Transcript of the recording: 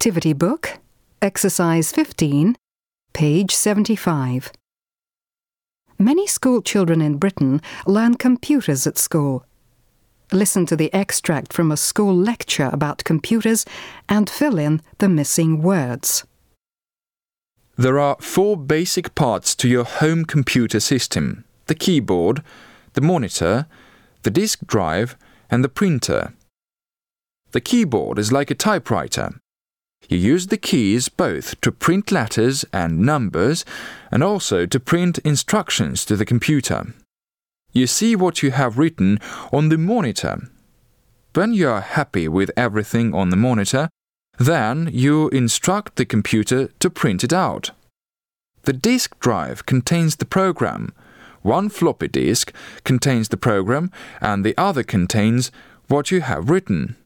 Activity Book, Exercise 15, page 75. Many school children in Britain learn computers at school. Listen to the extract from a school lecture about computers and fill in the missing words. There are four basic parts to your home computer system the keyboard, the monitor, the disk drive, and the printer. The keyboard is like a typewriter. You use the keys both to print letters and numbers and also to print instructions to the computer. You see what you have written on the monitor. When you are happy with everything on the monitor, then you instruct the computer to print it out. The disk drive contains the program. One floppy disk contains the program and the other contains what you have written.